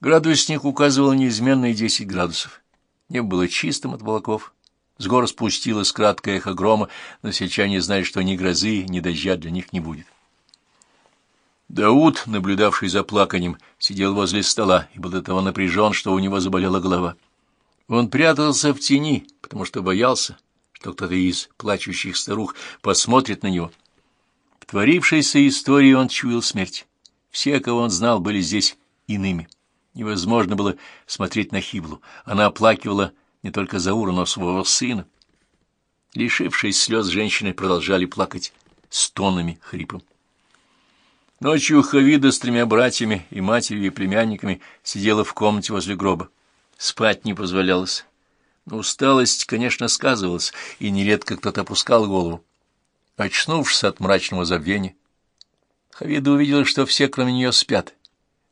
Градусник указывал неизменные десять градусов. Небо было чистым от волоков. С гор спустилось краткое эхо грома, но сельчане знали, что ни грозы, ни дождя для них не будет. Дауд, наблюдавший за плаканием, сидел возле стола и был до того напряжен, что у него заболела голова. Он прятался в тени, потому что боялся, что кто-то из плачущих старух посмотрит на него. В творившейся истории он чуял смерть. Все, кого он знал, были здесь иными. Невозможно было смотреть на Хиблу. Она оплакивала не только Заура, но своего сына. Лишившись слез, женщины продолжали плакать стонами, хрипом. Ночью Хавида с тремя братьями и матерью и племянниками сидела в комнате возле гроба. Спать не позволялось. Но усталость, конечно, сказывалась, и нередко кто-то опускал голову. Очнувшись от мрачного забвения, Хавида увидела, что все, кроме нее, спят.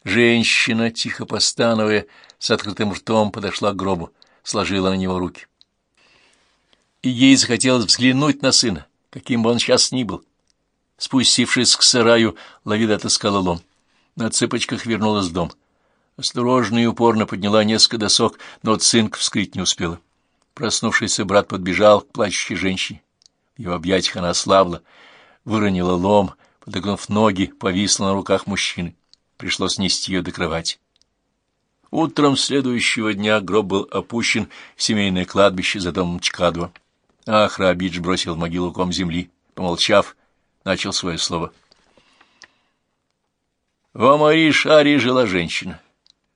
Женщина, тихо постановая, с открытым ртом подошла к гробу, сложила на него руки. И ей захотелось взглянуть на сына, каким бы он сейчас ни был. Спустившись к сараю, Лавида отыскала лом. На цыпочках вернулась в дом. Осторожно и упорно подняла несколько досок, но цинк вскрыть не успела. Проснувшийся брат подбежал к плачущей женщине. В его объятиях она ослабла, выронила лом, подогнув ноги, повисла на руках мужчины. Пришлось нести ее до кровати. Утром следующего дня гроб был опущен в семейное кладбище за домом Чкадова. Ахра Абидж бросил в могилу ком земли. Помолчав, начал свое слово. В Амари-Шаре жила женщина.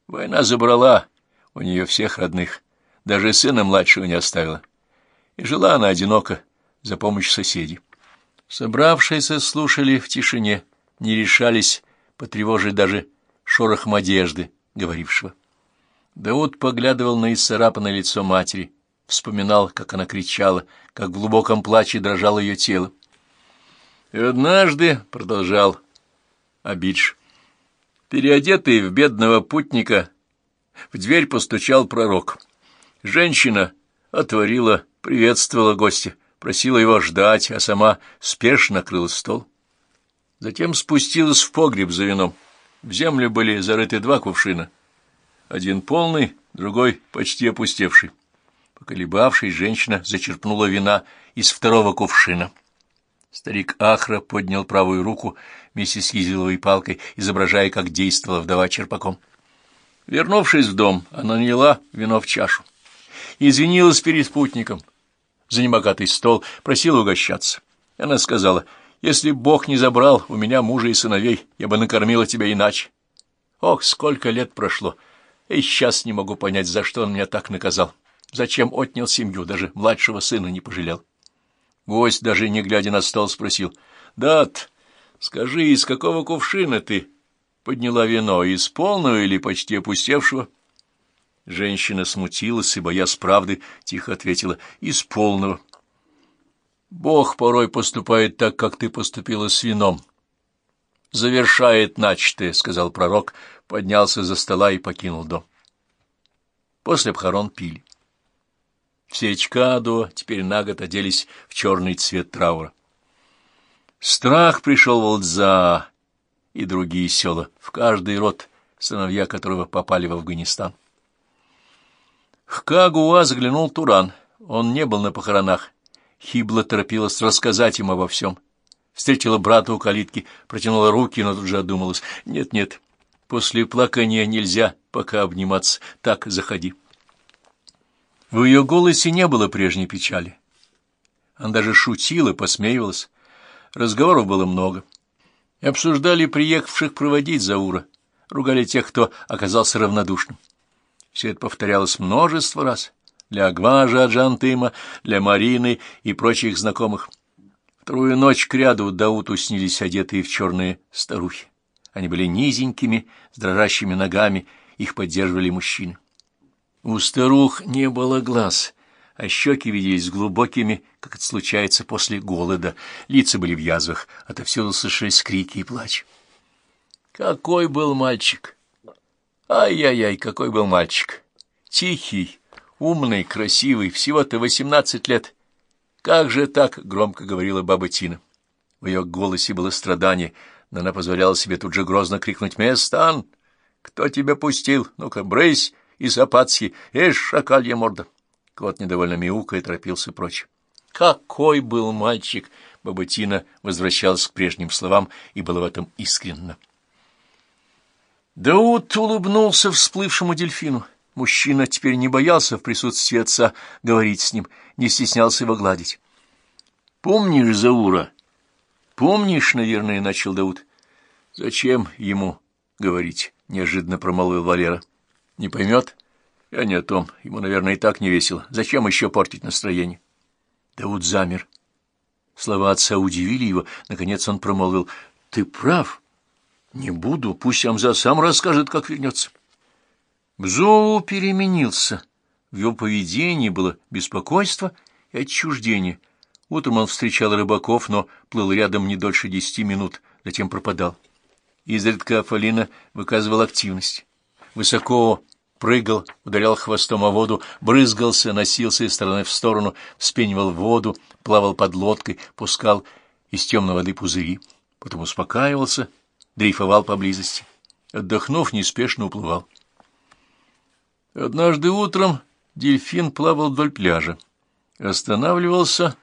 Война забрала у нее всех родных, даже сына младшего не оставила. И жила она одиноко, за помощью соседей. Собравшиеся слушали в тишине, не решались потревожить даже шорохом одежды говорившего. Дауд поглядывал на исцарапанное лицо матери, вспоминал, как она кричала, как в глубоком плаче дрожало ее тело. И однажды, — продолжал Абидж, — переодетый в бедного путника, в дверь постучал пророк. Женщина отворила, приветствовала гостя, просила его ждать, а сама спешно накрыла стол. Затем спустилась в погреб за вином. В землю были зарыты два кувшина. Один полный, другой почти опустевший. Поколебавшись, женщина зачерпнула вина из второго кувшина. Старик Ахра поднял правую руку вместе с езиловой палкой, изображая, как действовала вдова черпаком. Вернувшись в дом, она налила вино в чашу. Извинилась перед спутником. За небогатый стол просила угощаться. Она сказала — если Бог не забрал у меня мужа и сыновей, я бы накормила тебя иначе. Ох, сколько лет прошло, и сейчас не могу понять, за что он меня так наказал. Зачем отнял семью, даже младшего сына не пожалел. Гость, даже не глядя на стол, спросил. — Дат, скажи, из какого кувшина ты подняла вино, из полного или почти опустевшего? Женщина смутилась и, боясь правды, тихо ответила. — Из полного. — Бог порой поступает так, как ты поступила с вином. Завершает начатое, — сказал пророк, поднялся за стола и покинул дом. После похорон пили. Все Чкадо теперь на год оделись в черный цвет траура. Страх пришел в Олдза и другие села, в каждый род, сыновья которого попали в Афганистан. К Кагуа заглянул Туран. Он не был на похоронах Хибла торопилась рассказать им обо всем. Встретила брата у калитки, протянула руки, но тут же одумалась. «Нет-нет, после плакания нельзя пока обниматься. Так, заходи». В ее голосе не было прежней печали. Она даже шутила, посмеивалась. Разговоров было много. Обсуждали приехавших проводить Заура, ругали тех, кто оказался равнодушным. Все это повторялось множество раз для Агважа Аджантыма, для Марины и прочих знакомых. Вторую ночь к ряду Дауту снились одетые в черные старухи. Они были низенькими, с дрожащими ногами, их поддерживали мужчины. У старух не было глаз, а щеки виделись глубокими, как это случается после голода. Лица были в язвах, отовсюду слышались крики и плач. Какой был мальчик! Ай-яй-яй, какой был мальчик! Тихий, умный, красивый, всего-то восемнадцать лет. Как же так, — громко говорила баба Тина. В ее голосе было страдание, но она позволяла себе тут же грозно крикнуть «Местан!» Кто тебя пустил? Ну-ка, брысь и западси, ишь, шакалья морда. Кот недовольно мяукая торопился прочь. Какой был мальчик! Баба Тина возвращалась к прежним словам и была в этом искренна. Дауд улыбнулся всплывшему дельфину. Мужчина теперь не боялся в присутствии отца говорить с ним, не стеснялся его гладить. — Помнишь Заура? — Помнишь, наверное, — начал Дауд. — Зачем ему говорить? — неожиданно промолвил Валера. — Не поймет? Я не о том. Ему, наверное, и так не весело. Зачем еще портить настроение? Дауд замер. Слова отца удивили его. Наконец он промолвил. — Ты прав. Не буду. Пусть Амза сам расскажет, как вернется. Бзоу переменился. В его поведении было беспокойство и отчуждение. Утром он встречал рыбаков, но плыл рядом не дольше десяти минут, затем пропадал. Изредка Афалина выказывал активность. Высоко прыгал, ударял хвостом о воду, брызгался, носился из стороны в сторону, вспенивал воду, плавал под лодкой, пускал из темной воды пузыри. Потом успокаивался, дрейфовал поблизости. Отдохнув, неспешно уплывал. Однажды утром дельфин плавал вдоль пляжа. Останавливался,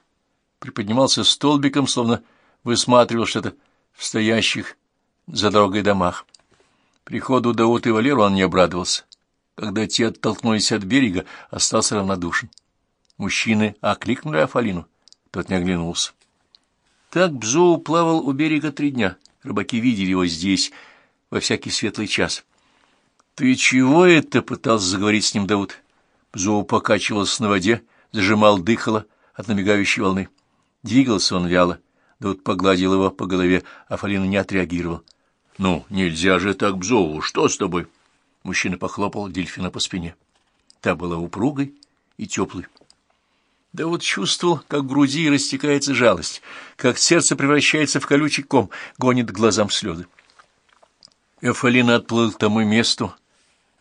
приподнимался столбиком, словно высматривал что-то в стоящих за дорогой домах. Приходу Дауд и Валеру он не обрадовался. Когда те оттолкнулись от берега, остался равнодушен. Мужчины окликнули Афалину. Тот не оглянулся. Так Бзоу плавал у берега три дня. Рыбаки видели его здесь во всякий светлый час. «Ты чего это?» — пытался заговорить с ним Дауд. Бзоу покачивался на воде, зажимал дыхало от набегающей волны. Двигался он вяло. Дауд погладил его по голове, а Фалина не отреагировал. «Ну, нельзя же так, Бзоу, что с тобой?» Мужчина похлопал дельфина по спине. Та была упругой и теплой. Да вот чувствовал, как в груди растекается жалость, как сердце превращается в колючий ком, гонит глазам слезы. Эфалина отплыл к тому месту,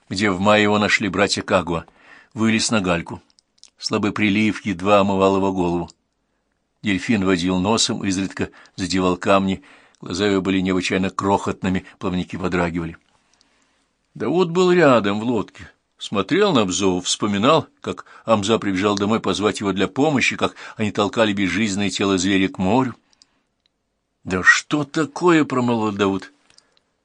где в мае его нашли братья Кагуа, вылез на гальку. Слабый прилив едва омывал его голову. Дельфин водил носом, изредка задевал камни, глаза его были необычайно крохотными, плавники подрагивали. Давуд был рядом в лодке, смотрел на Бзову, вспоминал, как Амза прибежал домой позвать его для помощи, как они толкали безжизненное тело зверя к морю. «Да что такое?» — промолвил Дауд.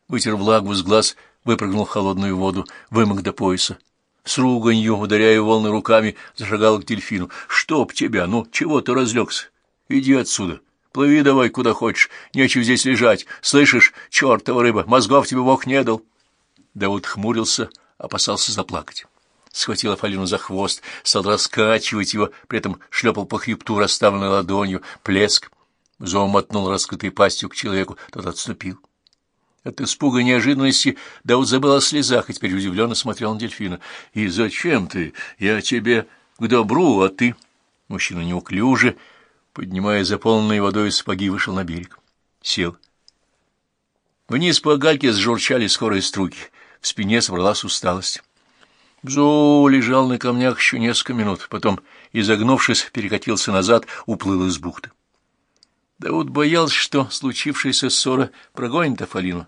Вытер влагу с глаз — выпрыгнул в холодную воду, вымок до пояса. С руганью, ударяя волны руками, зашагал к дельфину. «Чтоб тебя! Ну, чего ты разлегся? Иди отсюда! Плыви давай куда хочешь, нечего здесь лежать. Слышишь, чертова рыба, мозгов тебе Бог не дал!» Дауд хмурился, опасался заплакать. Схватил Афалину за хвост, стал раскачивать его, при этом шлепал по хребту расставленной ладонью, плеск. Зоу мотнул раскрытой пастью к человеку, тот отступил. От испуга и неожиданности Дауд забыл о слезах и теперь удивленно смотрел на дельфина. «И зачем ты? Я тебе к добру, а ты...» Мужчина неуклюже, поднимая заполненные водой сапоги, вышел на берег. Сел. Вниз по гальке сжурчали скорые струки. В спине собралась усталость. Бзоу лежал на камнях еще несколько минут, потом, изогнувшись, перекатился назад, уплыл из бухты. Дауд боялся, что случившаяся ссора прогонит Афалину.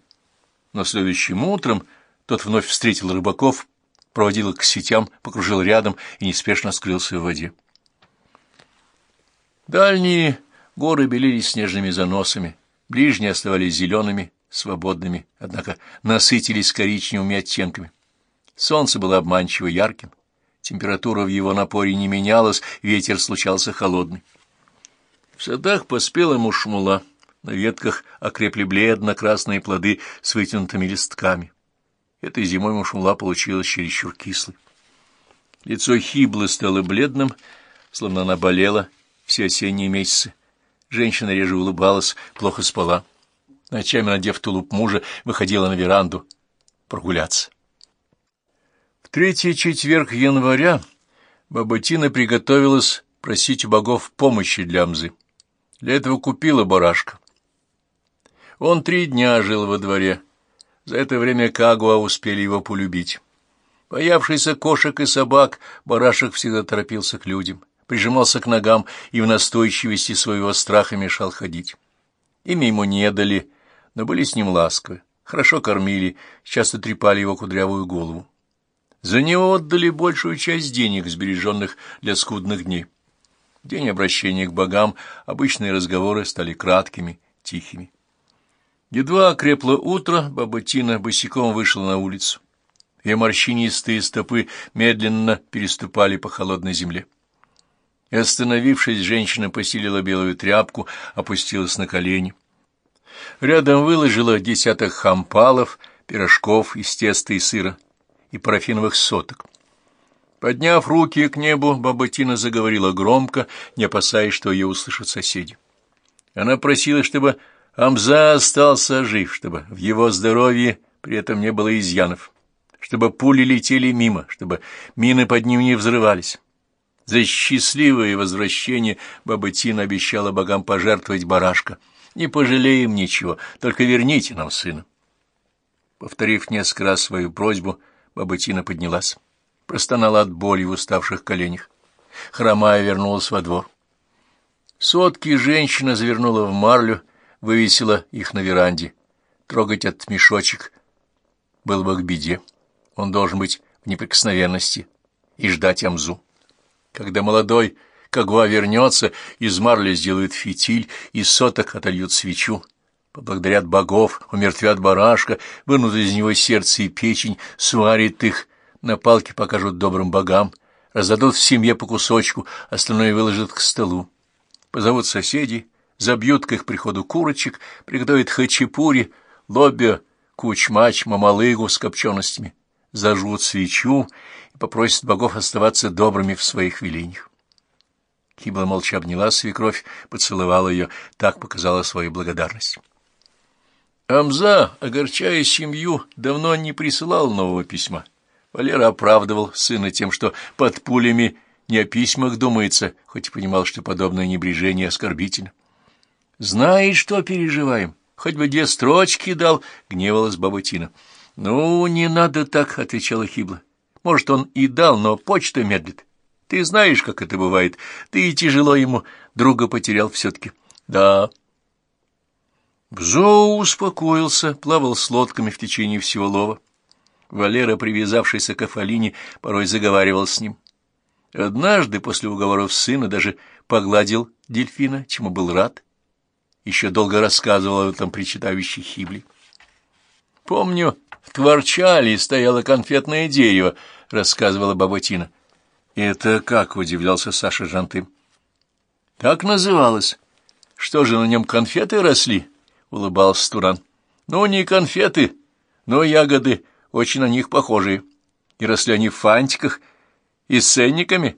Но следующим утром тот вновь встретил рыбаков, проводил их к сетям, покружил рядом и неспешно скрылся в воде. Дальние горы белились снежными заносами, ближние оставались зелеными, свободными, однако насытились коричневыми оттенками. Солнце было обманчиво ярким, температура в его напоре не менялась, ветер случался холодный. В садах поспела мушмула, на ветках окрепли бледно-красные плоды с вытянутыми листками. Этой зимой мушмула получилась чересчур кислой. Лицо Хиблы стало бледным, словно она болела все осенние месяцы. Женщина реже улыбалась, плохо спала. Ночами, надев тулуп мужа, выходила на веранду прогуляться. В третий четверг января Баботина приготовилась просить у богов помощи для Амзы. Для этого купила барашка. Он три дня жил во дворе. За это время Кагуа успели его полюбить. Боявшийся кошек и собак, барашек всегда торопился к людям, прижимался к ногам и в настойчивости своего страха мешал ходить. Имя ему не дали, но были с ним ласковы. хорошо кормили, часто трепали его кудрявую голову. За него отдали большую часть денег, сбереженных для скудных дней. День обращения к богам, обычные разговоры стали краткими, тихими. Едва окрепло утро, баба Тина босиком вышла на улицу. Ее морщинистые стопы медленно переступали по холодной земле. И, остановившись, женщина посилила белую тряпку, опустилась на колени. Рядом выложила десяток хампалов, пирожков из теста и сыра и парафиновых соток. Подняв руки к небу, баба Тина заговорила громко, не опасаясь, что ее услышат соседи. Она просила, чтобы Амза остался жив, чтобы в его здоровье при этом не было изъянов, чтобы пули летели мимо, чтобы мины под ним не взрывались. За счастливое возвращение баба Тина обещала богам пожертвовать барашка. Не пожалеем ничего, только верните нам сына. Повторив несколько раз свою просьбу, баба Тина поднялась простонала от боли в уставших коленях. Хромая вернулась во двор. Сотки женщина завернула в марлю, вывесила их на веранде. Трогать этот мешочек было бы к беде. Он должен быть в неприкосновенности и ждать Амзу. Когда молодой Кагуа вернется, из марли сделают фитиль, из соток отольют свечу, поблагодарят богов, умертвят барашка, вынут из него сердце и печень, сварит их, на палке покажут добрым богам, раздадут в семье по кусочку, остальное выложат к столу. Позовут соседей, забьют к их приходу курочек, приготовят хачапури, лоббя, кучмач, мамалыгу с копченостями, зажгут свечу и попросят богов оставаться добрыми в своих велениях. Кибла молча обняла свекровь, поцеловала ее, так показала свою благодарность. Амза, огорчая семью, давно не присылал нового письма. Валера оправдывал сына тем, что под пулями не о письмах думается, хоть и понимал, что подобное небрежение оскорбительно. «Знаешь, что переживаем? Хоть бы две строчки дал», — гневалась баба Тина. «Ну, не надо так», — отвечала Хибла. «Может, он и дал, но почта медлит. Ты знаешь, как это бывает. Ты и тяжело ему друга потерял все-таки». «Да». Бзоу успокоился, плавал с лодками в течение всего лова. Валера, привязавшийся к Афалине, порой заговаривал с ним. Однажды после уговоров сына даже погладил дельфина, чему был рад. Еще долго рассказывал об этом причитающей хибли. «Помню, в Творчале стояло конфетное дерево», — рассказывала Баботина. «Это как?» — удивлялся Саша Жантым. «Так называлось. Что же, на нем конфеты росли?» — улыбался Туран. «Ну, не конфеты, но ягоды очень на них похожие. И росли они в фантиках и с ценниками.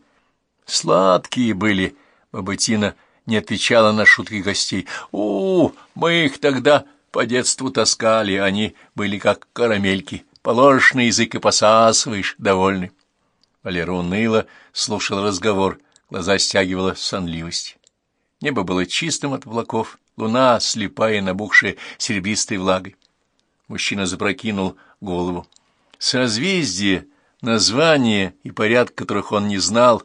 Сладкие были, баба Тина не отвечала на шутки гостей. у, -у мы их тогда по детству таскали, они были как карамельки. Положишь на язык и посасываешь, довольный. Валера уныло слушал разговор, глаза стягивала сонливость. Небо было чистым от облаков, луна слепая, набухшая серебристой влагой. Мужчина запрокинул голову. Созвездие, название и порядок, которых он не знал,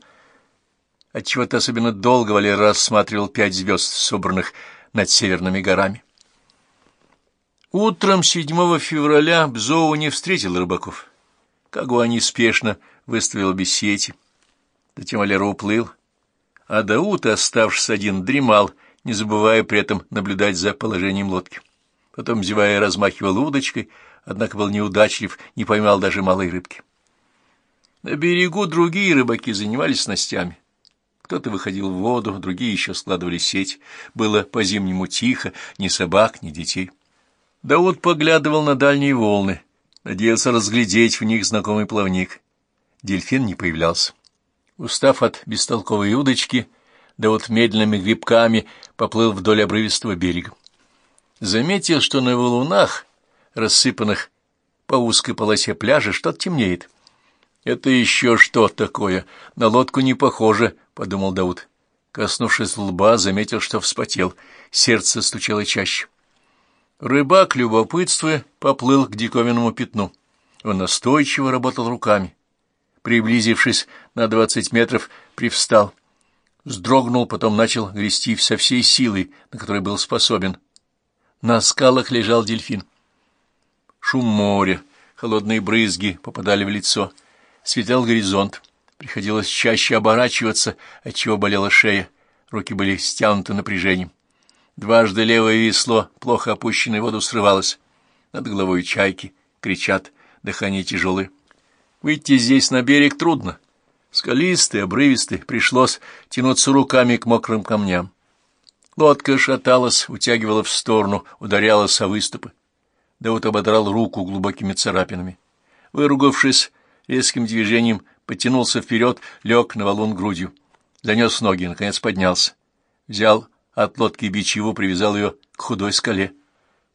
отчего-то особенно долго Валер рассматривал пять звезд, собранных над северными горами. Утром 7 февраля Бзоу не встретил рыбаков. Кагуа неспешно выставил без сети. Затем Валера уплыл, а Дауд, оставшись один, дремал, не забывая при этом наблюдать за положением лодки. Потом, зевая, размахивал удочкой, однако был неудачлив, не поймал даже малой рыбки. На берегу другие рыбаки занимались снастями. Кто-то выходил в воду, другие еще складывали сеть. Было по-зимнему тихо, ни собак, ни детей. Дауд поглядывал на дальние волны, надеялся разглядеть в них знакомый плавник. Дельфин не появлялся. Устав от бестолковой удочки, Дауд медленными грибками поплыл вдоль обрывистого берега. Заметил, что на валунах рассыпанных по узкой полосе пляжа, что-то темнеет. «Это еще что такое? На лодку не похоже», — подумал Дауд. Коснувшись лба, заметил, что вспотел. Сердце стучало чаще. Рыбак, любопытствуя, поплыл к диковинному пятну. Он настойчиво работал руками. Приблизившись на двадцать метров, привстал. Вздрогнул, потом начал грести со всей силой, на которой был способен. На скалах лежал дельфин. Шум моря, холодные брызги попадали в лицо. Светлел горизонт. Приходилось чаще оборачиваться, отчего болела шея. Руки были стянуты напряжением. Дважды левое весло, плохо опущенное в воду, срывалось. Над головой чайки кричат, дыхание тяжелое. Выйти здесь на берег трудно. Скалистый, обрывистый, пришлось тянуться руками к мокрым камням. Лодка шаталась, утягивала в сторону, ударялась о выступы. Дауд ободрал руку глубокими царапинами. Выругавшись резким движением, потянулся вперед, лег на валун грудью. Занес ноги, наконец поднялся. Взял от лодки бичеву, привязал ее к худой скале.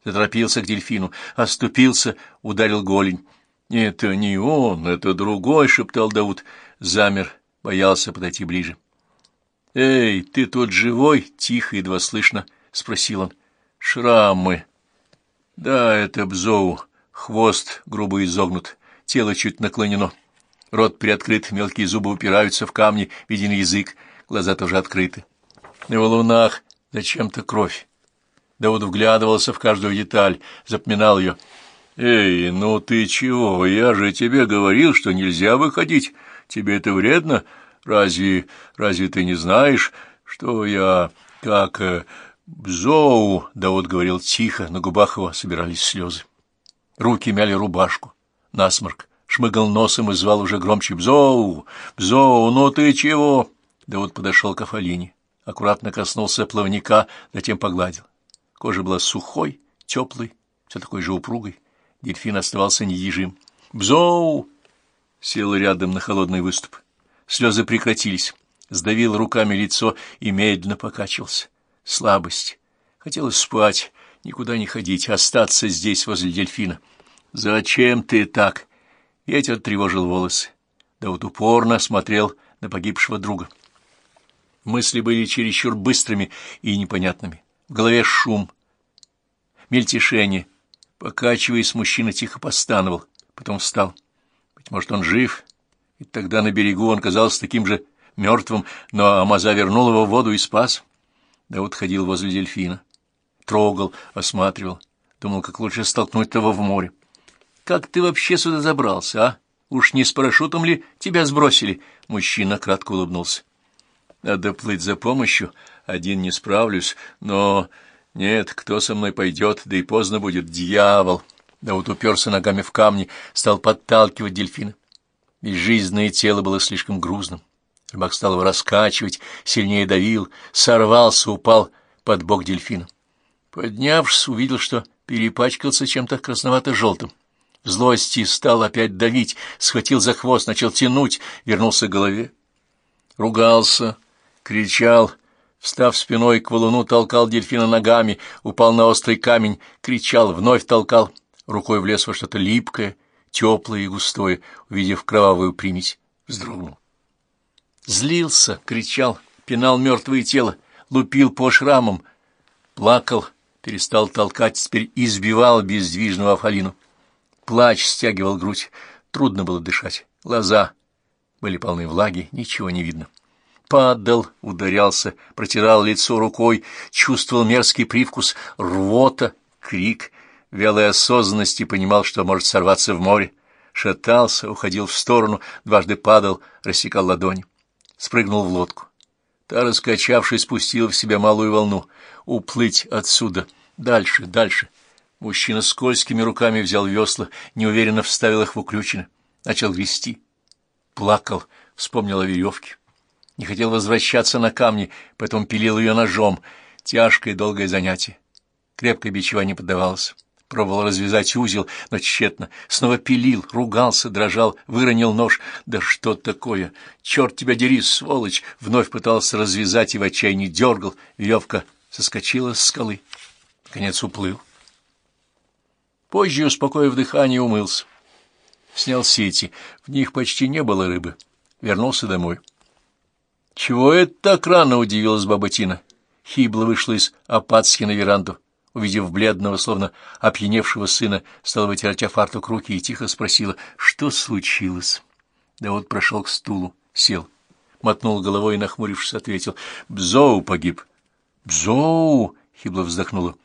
Заторопился к дельфину, оступился, ударил голень. «Это не он, это другой», — шептал Дауд. Замер, боялся подойти ближе. «Эй, ты тут живой?» — тихо, едва слышно, — спросил он. «Шрамы». «Да, это Бзоу. Хвост грубо изогнут, тело чуть наклонено. Рот приоткрыт, мелкие зубы упираются в камни, виден язык, глаза тоже открыты. На валунах зачем-то кровь. Дауд вглядывался в каждую деталь, запоминал ее. «Эй, ну ты чего? Я же тебе говорил, что нельзя выходить. Тебе это вредно? Разве... разве ты не знаешь, что я... как... Э, Бзоу?» Дауд говорил тихо, на губах его собирались слезы. Руки мяли рубашку. Насморк. Шмыгал носом и звал уже громче «Бзоу! Бзоу, ну ты чего?» Дауд подошел к Афалине, аккуратно коснулся плавника, затем погладил. Кожа была сухой, теплой, все такой же упругой. Дельфин оставался недвижим. «Бзоу!» Сел рядом на холодный выступ. Слезы прекратились. Сдавил руками лицо и медленно покачивался. Слабость. Хотелось спать, никуда не ходить, остаться здесь, возле дельфина. «Зачем ты так?» Ветер тревожил волосы. Да вот упорно смотрел на погибшего друга. Мысли были чересчур быстрыми и непонятными. В голове шум, мельтешение, Покачиваясь, мужчина тихо постановал, потом встал. Быть может, он жив, и тогда на берегу он казался таким же мертвым, но Амаза вернул его в воду и спас. Дауд ходил возле дельфина, трогал, осматривал, думал, как лучше столкнуть того в море. «Как ты вообще сюда забрался, а? Уж не с парашютом ли тебя сбросили?» Мужчина кратко улыбнулся. «Надо плыть за помощью, один не справлюсь, но нет, кто со мной пойдет, да и поздно будет, дьявол. Да вот уперся ногами в камни, стал подталкивать дельфина. Безжизненное тело было слишком грузным. Рыбак стал его раскачивать, сильнее давил, сорвался, упал под бок дельфина. Поднявшись, увидел, что перепачкался чем-то красновато-желтым. В злости стал опять давить, схватил за хвост, начал тянуть, вернулся к голове. Ругался, кричал, Встав спиной к валуну, толкал дельфина ногами, упал на острый камень, кричал, вновь толкал, рукой влез во что-то липкое, теплое и густое, увидев кровавую примесь, вздрогнул. Злился, кричал, пинал мертвое тело, лупил по шрамам, плакал, перестал толкать, теперь избивал бездвижного Афалину. Плач стягивал грудь, трудно было дышать, глаза были полны влаги, ничего не видно падал, ударялся, протирал лицо рукой, чувствовал мерзкий привкус, рвота, крик, вялой осознанности понимал, что может сорваться в море, шатался, уходил в сторону, дважды падал, рассекал ладонь, спрыгнул в лодку. Та, раскачавшись, спустила в себя малую волну. Уплыть отсюда, дальше, дальше. Мужчина скользкими руками взял весла, неуверенно вставил их в уключины, начал грести. Плакал, вспомнил о веревке не хотел возвращаться на камни, поэтому пилил ее ножом. Тяжкое долгое занятие. Крепкое бичева не поддавалось. Пробовал развязать узел, но тщетно. Снова пилил, ругался, дрожал, выронил нож. Да что такое? Черт тебя дери, сволочь! Вновь пытался развязать и в отчаянии дергал. Веревка соскочила с скалы. Конец уплыл. Позже, успокоив дыхание, умылся. Снял сети. В них почти не было рыбы. Вернулся домой. «Чего это так рано?» — удивилась баба Тина. Хибла вышла из Апатски на веранду. Увидев бледного, словно опьяневшего сына, стала вытирать о фартук руки и тихо спросила, что случилось. Да вот прошел к стулу, сел, мотнул головой и, нахмурившись, ответил, «Бзоу погиб». «Бзоу!» — Хибла вздохнула.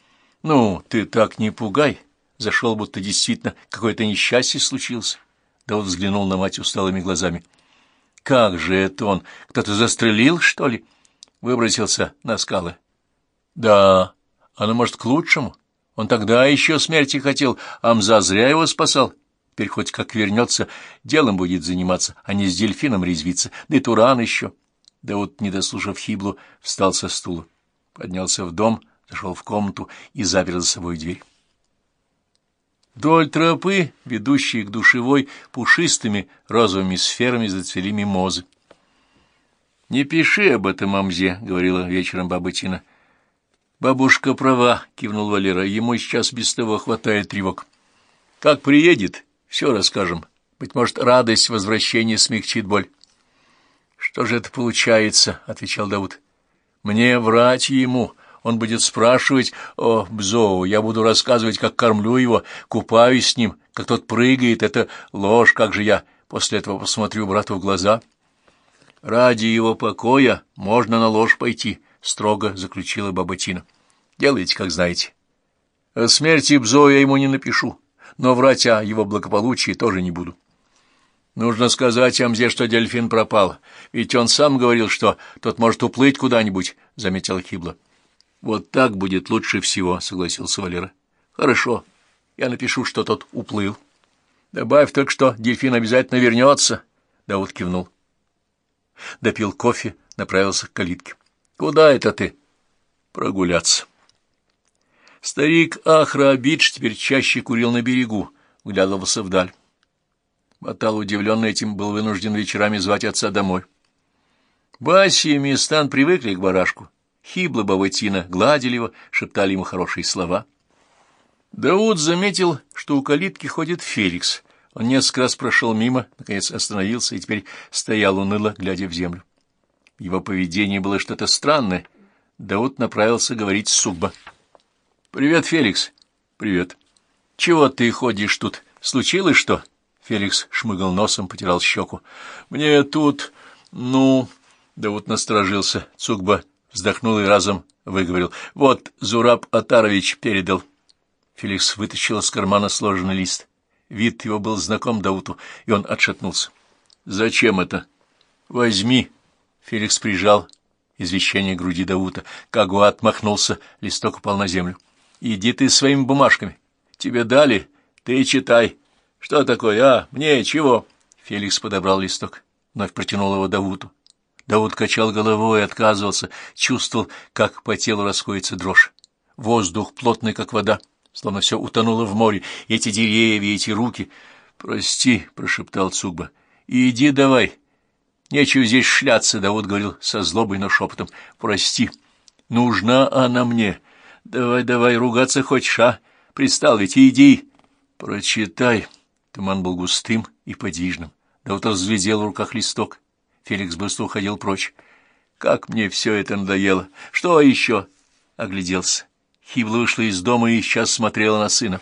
«Ну, ты так не пугай!» зашел, будто действительно какое-то несчастье случилось. Да вот взглянул на мать усталыми глазами. Как же это он? Кто-то застрелил, что ли? Выбросился на скалы. Да, оно, может, к лучшему. Он тогда еще смерти хотел, а Мза зря его спасал. Теперь хоть как вернется, делом будет заниматься, а не с дельфином резвиться. Да и Туран еще. Да вот, не дослушав Хиблу, встал со стула, поднялся в дом, зашел в комнату и запер за собой дверь. Вдоль тропы, ведущей к душевой, пушистыми розовыми сферами зацвели мимозы. — Не пиши об этом, Амзе, — говорила вечером баба Тина. — Бабушка права, — кивнул Валера, — ему сейчас без того хватает тревог. — Как приедет, все расскажем. Быть может, радость возвращения смягчит боль. — Что же это получается, — отвечал Дауд. — Мне врать ему, он будет спрашивать о Бзоу, я буду рассказывать, как кормлю его, купаюсь с ним, как тот прыгает. Это ложь, как же я после этого посмотрю брату в глаза. Ради его покоя можно на ложь пойти, — строго заключила Бабатина. Делайте, как знаете. О смерти Бзоу я ему не напишу, но врать о его благополучии тоже не буду. Нужно сказать Амзе, что дельфин пропал, ведь он сам говорил, что тот может уплыть куда-нибудь, — заметила Хибла. — Вот так будет лучше всего, — согласился Валера. — Хорошо, я напишу, что тот уплыл. — Добавь только, что дельфин обязательно вернется, — Дауд кивнул. Допил кофе, направился к калитке. — Куда это ты? — Прогуляться. Старик Ахра Абидж теперь чаще курил на берегу, вглядывался вдаль. Батал, удивленный этим, был вынужден вечерами звать отца домой. Баси и Мистан привыкли к барашку Хибла Баватина гладили его, шептали ему хорошие слова. Дауд заметил, что у калитки ходит Феликс. Он несколько раз прошел мимо, наконец остановился и теперь стоял уныло, глядя в землю. Его поведение было что-то странное. Дауд направился говорить с Субба. — Привет, Феликс. — Привет. — Чего ты ходишь тут? Случилось что? Феликс шмыгал носом, потирал щеку. — Мне тут... Ну... Дауд насторожился. Цугба вздохнул и разом выговорил. — Вот Зураб Атарович передал. Феликс вытащил из кармана сложенный лист. Вид его был знаком Дауту, и он отшатнулся. — Зачем это? — Возьми. Феликс прижал извещение к груди Даута. Кагуа отмахнулся, листок упал на землю. — Иди ты своими бумажками. Тебе дали, ты читай. Что такое, а? Мне чего? Феликс подобрал листок, вновь протянул его Давуту. Дауд качал головой и отказывался, чувствовал, как по телу расходится дрожь. Воздух плотный, как вода, словно все утонуло в море, эти деревья, эти руки. «Прости», — прошептал Цугба, — «иди давай». «Нечего здесь шляться», — Дауд говорил со злобой, но шепотом. «Прости, нужна она мне. Давай, давай, ругаться хочешь, а? Пристал ведь, иди». «Прочитай». Туман был густым и подвижным. Дауд разглядел в руках листок. Феликс быстро уходил прочь. «Как мне все это надоело! Что еще?» Огляделся. Хибла вышла из дома и сейчас смотрела на сына.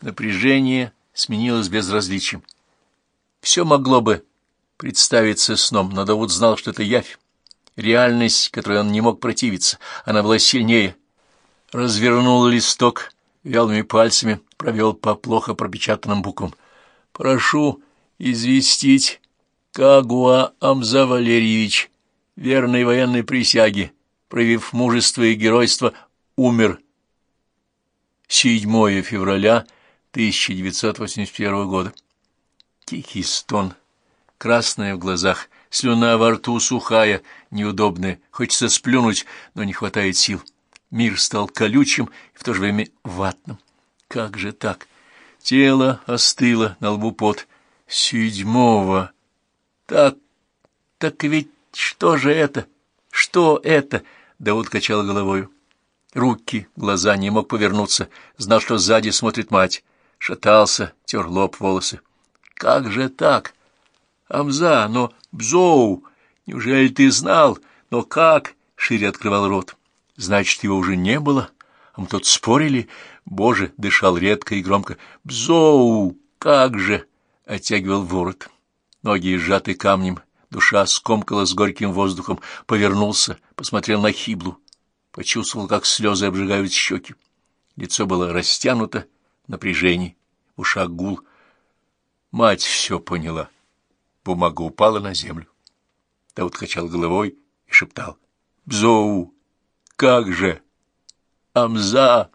Напряжение сменилось безразличием. Все могло бы представиться сном, но Давуд знал, что это явь. Реальность, которой он не мог противиться, она была сильнее. Развернул листок, вялыми пальцами провел по плохо пропечатанным буквам. «Прошу известить Кагуа Амза Валерьевич, верной военной присяги, проявив мужество и геройство, умер 7 февраля 1981 года. Тихий стон, красная в глазах, слюна во рту сухая, неудобная, хочется сплюнуть, но не хватает сил. Мир стал колючим и в то же время ватным. Как же так? Тело остыло, на лбу пот. Седьмого так, так ведь что же это? Что это? Дауд качал головою. Руки, глаза не мог повернуться, знал, что сзади смотрит мать. Шатался, тер лоб, волосы. Как же так? Амза, но Бзоу, неужели ты знал? Но как? Шире открывал рот. Значит, его уже не было? А мы тут спорили. Боже, дышал редко и громко. Бзоу, как же? Оттягивал ворот. Ноги сжаты камнем, душа скомкалась горьким воздухом, повернулся, посмотрел на Хиблу, почувствовал, как слезы обжигают щеки. Лицо было растянуто, напряжение, в ушах гул. Мать все поняла. Бумага упала на землю. Дауд качал головой и шептал. «Бзоу! Как же! Амза!»